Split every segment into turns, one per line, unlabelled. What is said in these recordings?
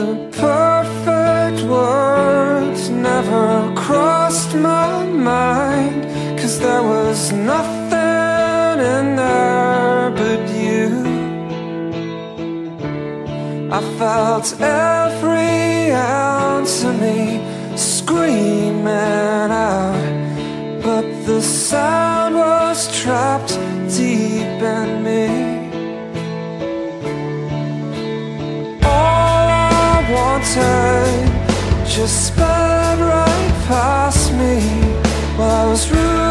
The perfect words never crossed my mind Cause there was nothing in there but you. I felt every ounce of me screaming out But the sound was trapped deep in me. Wanted just sped right past me while I was rooted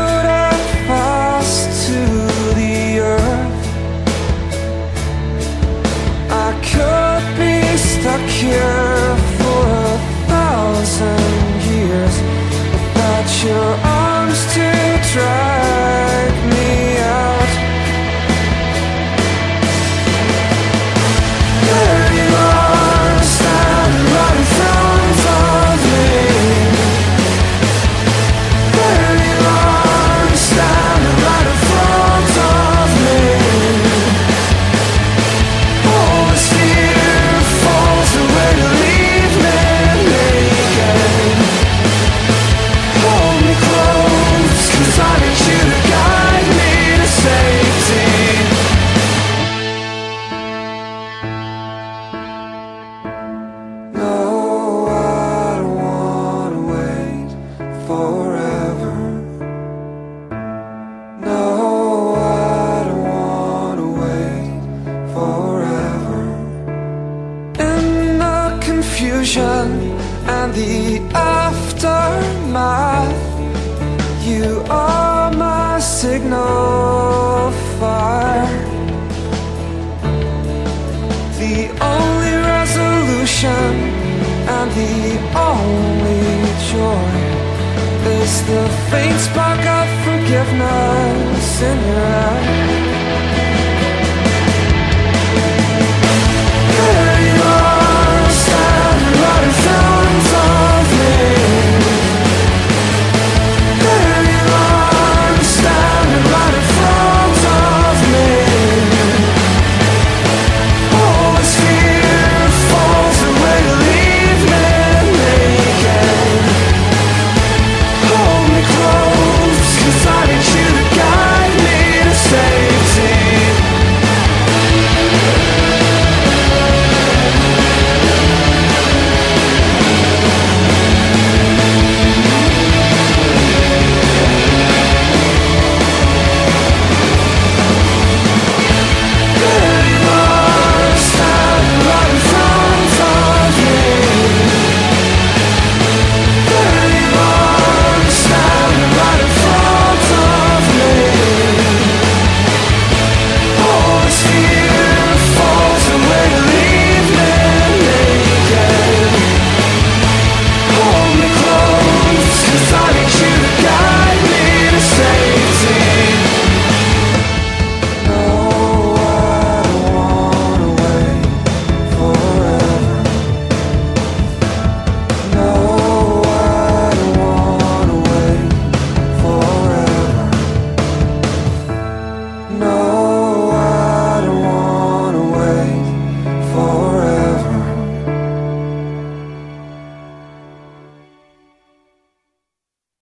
confusion and the aftermath, you are my signal fire. The only resolution and the only joy is the faint spark of forgiveness in your eyes.